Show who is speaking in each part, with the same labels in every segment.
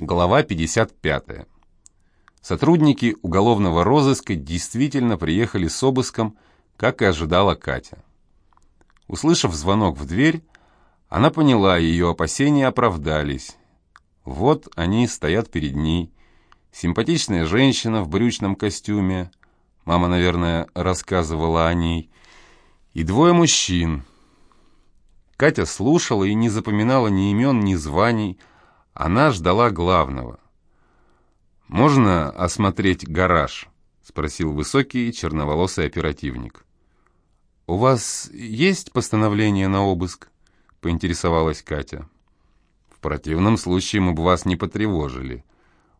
Speaker 1: Глава 55. Сотрудники уголовного розыска действительно приехали с обыском, как и ожидала Катя. Услышав звонок в дверь, она поняла, ее опасения оправдались. Вот они стоят перед ней. Симпатичная женщина в брючном костюме, мама, наверное, рассказывала о ней, и двое мужчин. Катя слушала и не запоминала ни имен, ни званий, она ждала главного. «Можно осмотреть гараж?» — спросил высокий черноволосый оперативник. «У вас есть постановление на обыск?» — поинтересовалась Катя. «В противном случае мы бы вас не потревожили».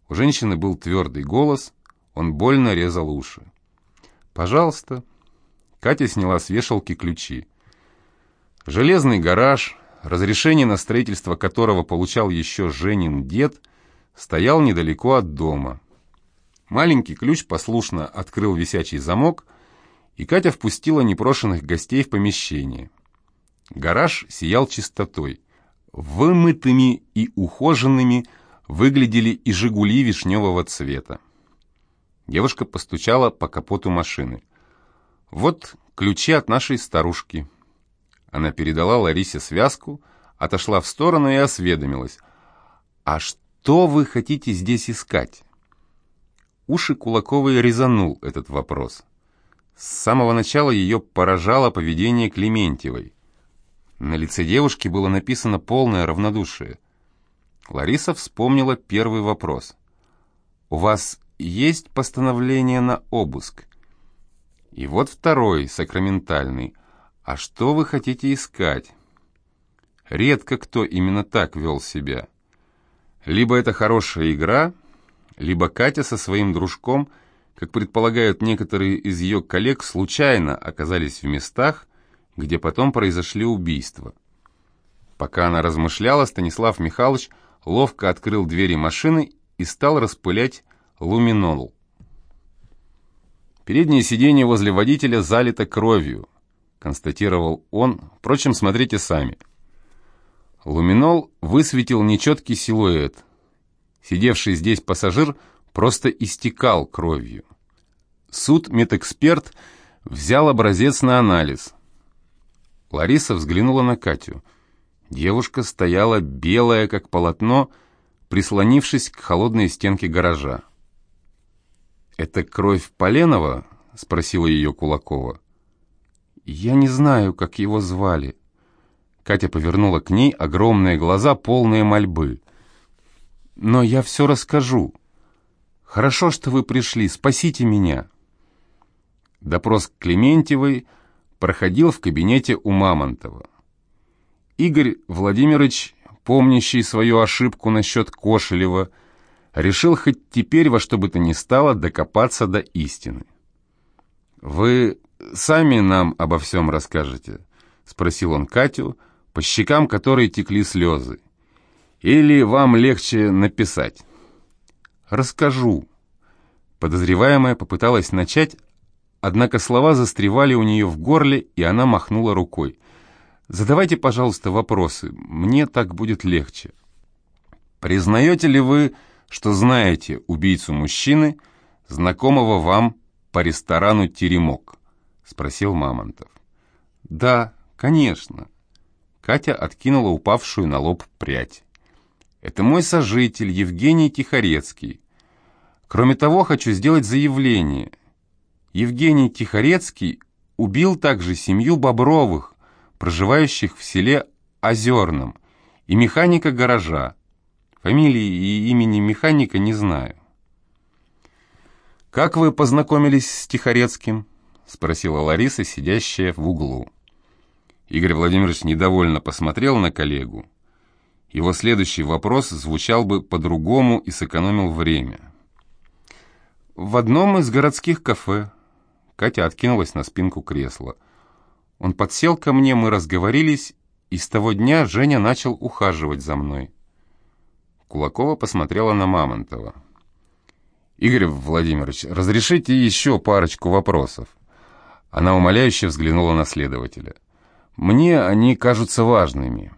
Speaker 1: У женщины был твердый голос, он больно резал уши. «Пожалуйста». Катя сняла с вешалки ключи. Железный гараж, разрешение на строительство которого получал еще Женин дед, стоял недалеко от дома. Маленький ключ послушно открыл висячий замок, и Катя впустила непрошенных гостей в помещение. Гараж сиял чистотой. Вымытыми и ухоженными выглядели и «Жигули» вишневого цвета. Девушка постучала по капоту машины. «Вот ключи от нашей старушки». Она передала Ларисе связку, отошла в сторону и осведомилась. «А что вы хотите здесь искать?» Уши Кулаковой резанул этот вопрос. С самого начала ее поражало поведение Клементьевой. На лице девушки было написано полное равнодушие. Лариса вспомнила первый вопрос. «У вас есть постановление на обыск?» И вот второй, сакраментальный. «А что вы хотите искать?» Редко кто именно так вел себя. Либо это хорошая игра, либо Катя со своим дружком, как предполагают некоторые из ее коллег, случайно оказались в местах, где потом произошли убийства. Пока она размышляла, Станислав Михайлович ловко открыл двери машины и стал распылять луминол. Переднее сиденье возле водителя залито кровью, констатировал он. Впрочем, смотрите сами. Луминол высветил нечеткий силуэт. Сидевший здесь пассажир просто истекал кровью. Суд-медэксперт взял образец на анализ. Лариса взглянула на Катю. Девушка стояла белая, как полотно, прислонившись к холодной стенке гаража. «Это кровь Поленова?» — спросила ее Кулакова. «Я не знаю, как его звали». Катя повернула к ней огромные глаза, полные мольбы. «Но я все расскажу. Хорошо, что вы пришли. Спасите меня». Допрос Клементьевой проходил в кабинете у Мамонтова. Игорь Владимирович, помнящий свою ошибку насчет Кошелева, решил хоть теперь во что бы то ни стало докопаться до истины. «Вы сами нам обо всем расскажете?» — спросил он Катю, по щекам которой текли слезы. «Или вам легче написать?» «Расскажу». Подозреваемая попыталась начать, Однако слова застревали у нее в горле, и она махнула рукой. «Задавайте, пожалуйста, вопросы. Мне так будет легче». «Признаете ли вы, что знаете убийцу мужчины, знакомого вам по ресторану «Теремок»?» — спросил Мамонтов. «Да, конечно». Катя откинула упавшую на лоб прядь. «Это мой сожитель Евгений Тихорецкий. Кроме того, хочу сделать заявление. Евгений Тихорецкий убил также семью Бобровых, проживающих в селе Озерном, и механика гаража. Фамилии и имени механика не знаю. «Как вы познакомились с Тихорецким?» — спросила Лариса, сидящая в углу. Игорь Владимирович недовольно посмотрел на коллегу. Его следующий вопрос звучал бы по-другому и сэкономил время. «В одном из городских кафе», Катя откинулась на спинку кресла. Он подсел ко мне, мы разговорились, и с того дня Женя начал ухаживать за мной. Кулакова посмотрела на Мамонтова. «Игорь Владимирович, разрешите еще парочку вопросов?» Она умоляюще взглянула на следователя. «Мне они кажутся важными».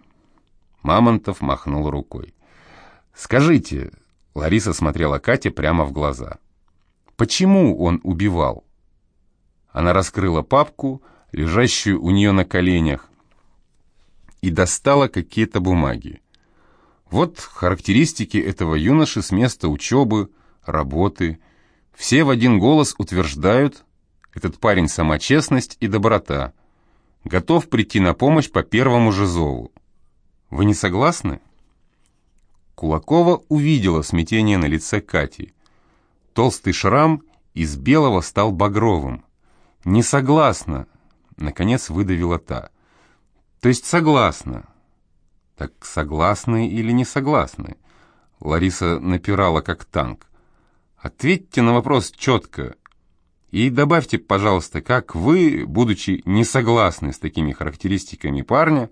Speaker 1: Мамонтов махнул рукой. «Скажите, Лариса смотрела Кате прямо в глаза. Почему он убивал? Она раскрыла папку, лежащую у нее на коленях, и достала какие-то бумаги. Вот характеристики этого юноши с места учебы, работы. Все в один голос утверждают, этот парень сама честность и доброта. Готов прийти на помощь по первому же зову. Вы не согласны? Кулакова увидела смятение на лице Кати. Толстый шрам из белого стал багровым. «Не согласна», — наконец выдавила та. «То есть согласна». «Так согласны или не согласны?» Лариса напирала как танк. «Ответьте на вопрос четко. И добавьте, пожалуйста, как вы, будучи не согласны с такими характеристиками парня,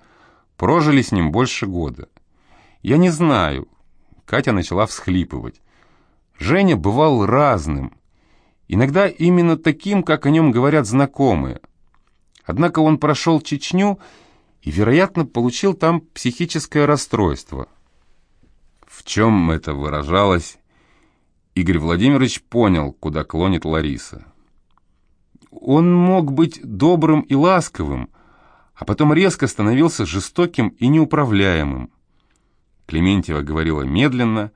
Speaker 1: прожили с ним больше года. Я не знаю». Катя начала всхлипывать. Женя бывал разным, Иногда именно таким, как о нем говорят знакомые. Однако он прошел Чечню и, вероятно, получил там психическое расстройство. В чем это выражалось, Игорь Владимирович понял, куда клонит Лариса. Он мог быть добрым и ласковым, а потом резко становился жестоким и неуправляемым. Клементьева говорила медленно,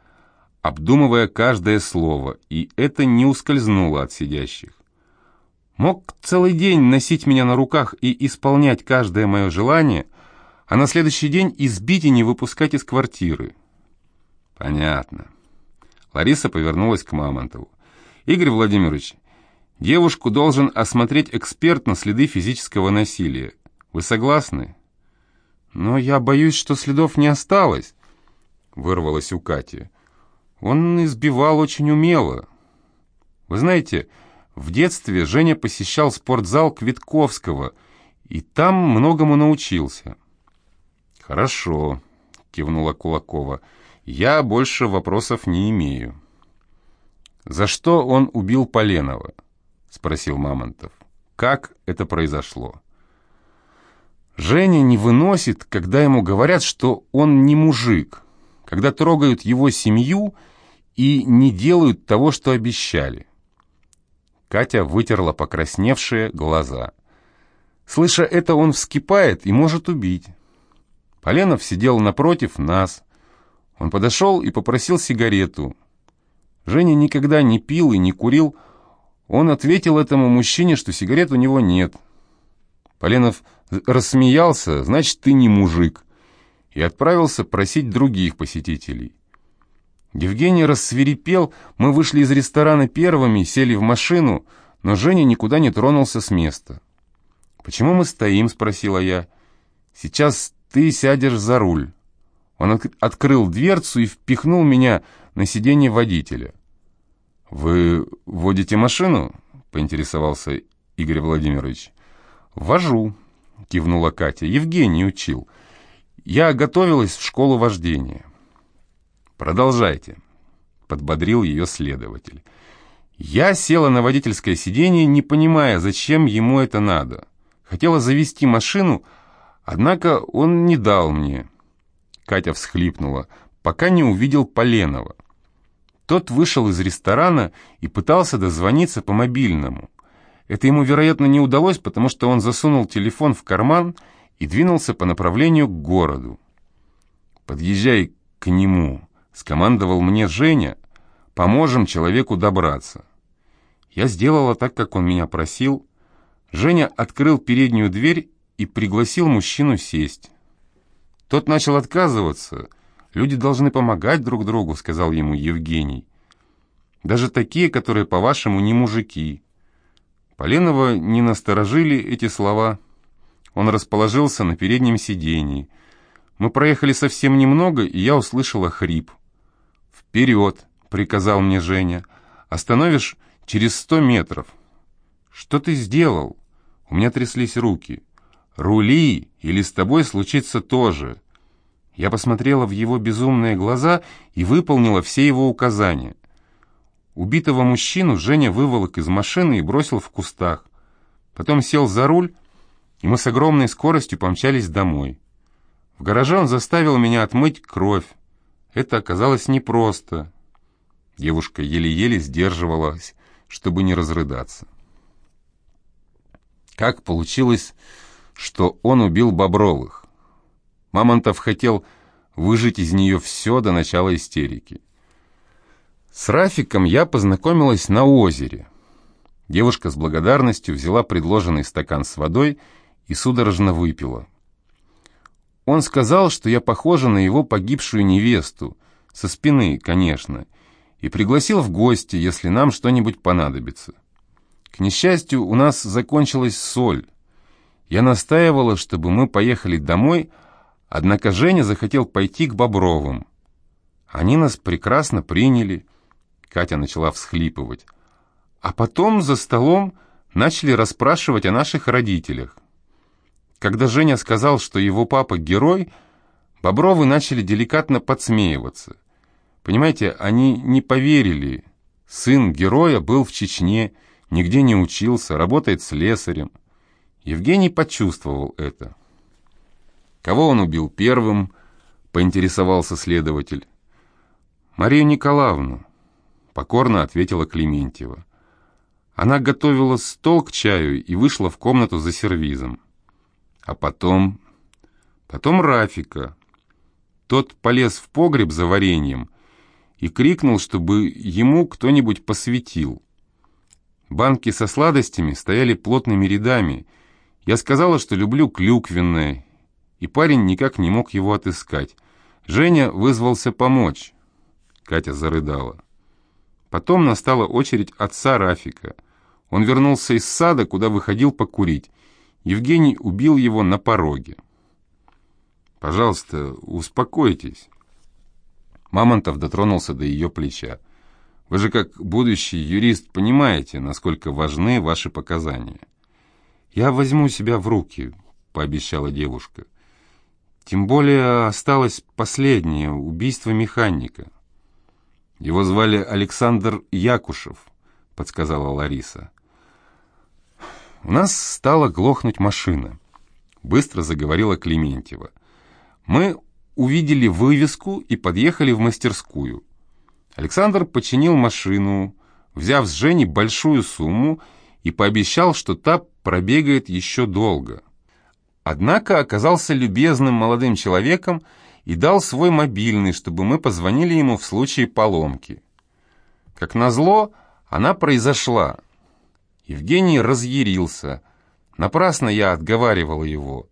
Speaker 1: обдумывая каждое слово, и это не ускользнуло от сидящих. Мог целый день носить меня на руках и исполнять каждое мое желание, а на следующий день избить и не выпускать из квартиры. Понятно. Лариса повернулась к Мамонтову. Игорь Владимирович, девушку должен осмотреть эксперт на следы физического насилия. Вы согласны? Но я боюсь, что следов не осталось, вырвалось у Кати. Он избивал очень умело. Вы знаете, в детстве Женя посещал спортзал Квитковского, и там многому научился. «Хорошо», — кивнула Кулакова, — «я больше вопросов не имею». «За что он убил Поленова?» — спросил Мамонтов. «Как это произошло?» Женя не выносит, когда ему говорят, что он не мужик, когда трогают его семью — и не делают того, что обещали. Катя вытерла покрасневшие глаза. Слыша это, он вскипает и может убить. Поленов сидел напротив нас. Он подошел и попросил сигарету. Женя никогда не пил и не курил. Он ответил этому мужчине, что сигарет у него нет. Поленов рассмеялся, значит, ты не мужик, и отправился просить других посетителей. Евгений рассверепел, мы вышли из ресторана первыми, сели в машину, но Женя никуда не тронулся с места. «Почему мы стоим?» — спросила я. «Сейчас ты сядешь за руль». Он от открыл дверцу и впихнул меня на сиденье водителя. «Вы водите машину?» — поинтересовался Игорь Владимирович. «Вожу», — кивнула Катя. «Евгений учил. Я готовилась в школу вождения». «Продолжайте», — подбодрил ее следователь. Я села на водительское сиденье, не понимая, зачем ему это надо. Хотела завести машину, однако он не дал мне. Катя всхлипнула, пока не увидел Поленова. Тот вышел из ресторана и пытался дозвониться по мобильному. Это ему, вероятно, не удалось, потому что он засунул телефон в карман и двинулся по направлению к городу. «Подъезжай к нему», Скомандовал мне Женя, поможем человеку добраться. Я сделала так, как он меня просил. Женя открыл переднюю дверь и пригласил мужчину сесть. Тот начал отказываться. «Люди должны помогать друг другу», — сказал ему Евгений. «Даже такие, которые, по-вашему, не мужики». Поленова не насторожили эти слова. Он расположился на переднем сидении. Мы проехали совсем немного, и я услышала хрип. «Вперед!» — приказал мне Женя. «Остановишь через сто метров». «Что ты сделал?» У меня тряслись руки. «Рули, или с тобой случится то же». Я посмотрела в его безумные глаза и выполнила все его указания. Убитого мужчину Женя выволок из машины и бросил в кустах. Потом сел за руль, и мы с огромной скоростью помчались домой. В гараже он заставил меня отмыть кровь. Это оказалось непросто. Девушка еле-еле сдерживалась, чтобы не разрыдаться. Как получилось, что он убил Бобровых? Мамонтов хотел выжить из нее все до начала истерики. С Рафиком я познакомилась на озере. Девушка с благодарностью взяла предложенный стакан с водой и судорожно выпила. Он сказал, что я похожа на его погибшую невесту, со спины, конечно, и пригласил в гости, если нам что-нибудь понадобится. К несчастью, у нас закончилась соль. Я настаивала, чтобы мы поехали домой, однако Женя захотел пойти к Бобровым. Они нас прекрасно приняли. Катя начала всхлипывать. А потом за столом начали расспрашивать о наших родителях. Когда Женя сказал, что его папа герой, Бобровы начали деликатно подсмеиваться. Понимаете, они не поверили. Сын героя был в Чечне, нигде не учился, работает слесарем. Евгений почувствовал это. Кого он убил первым, поинтересовался следователь. Марию Николаевну, покорно ответила Клементьева. Она готовила стол к чаю и вышла в комнату за сервизом. А потом... Потом Рафика. Тот полез в погреб за вареньем и крикнул, чтобы ему кто-нибудь посветил. Банки со сладостями стояли плотными рядами. Я сказала, что люблю клюквенное, и парень никак не мог его отыскать. Женя вызвался помочь. Катя зарыдала. Потом настала очередь отца Рафика. Он вернулся из сада, куда выходил покурить. Евгений убил его на пороге. «Пожалуйста, успокойтесь». Мамонтов дотронулся до ее плеча. «Вы же как будущий юрист понимаете, насколько важны ваши показания». «Я возьму себя в руки», — пообещала девушка. «Тем более осталось последнее — убийство механика». «Его звали Александр Якушев», — подсказала Лариса. «У нас стала глохнуть машина», — быстро заговорила Клементьева. «Мы увидели вывеску и подъехали в мастерскую. Александр починил машину, взяв с Жени большую сумму и пообещал, что та пробегает еще долго. Однако оказался любезным молодым человеком и дал свой мобильный, чтобы мы позвонили ему в случае поломки. Как назло, она произошла. Евгений разъярился. Напрасно я отговаривал его.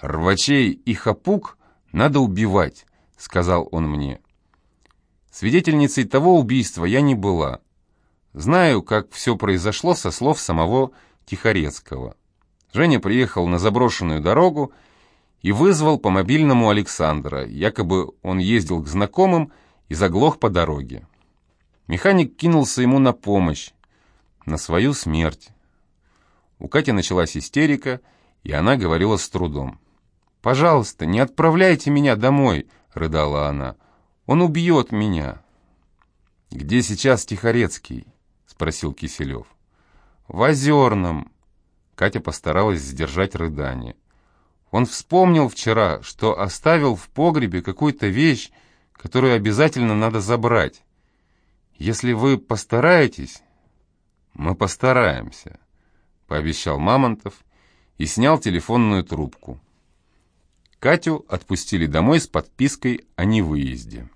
Speaker 1: «Рвачей и хапук надо убивать», — сказал он мне. Свидетельницей того убийства я не была. Знаю, как все произошло со слов самого Тихорецкого. Женя приехал на заброшенную дорогу и вызвал по мобильному Александра, якобы он ездил к знакомым и заглох по дороге. Механик кинулся ему на помощь, на свою смерть. У Кати началась истерика, и она говорила с трудом. «Пожалуйста, не отправляйте меня домой», — рыдала она. «Он убьет меня». «Где сейчас Тихорецкий?» — спросил Киселев. «В Озерном». Катя постаралась сдержать рыдание. Он вспомнил вчера, что оставил в погребе какую-то вещь, которую обязательно надо забрать. Если вы постараетесь, мы постараемся, пообещал Мамонтов и снял телефонную трубку. Катю отпустили домой с подпиской о невыезде.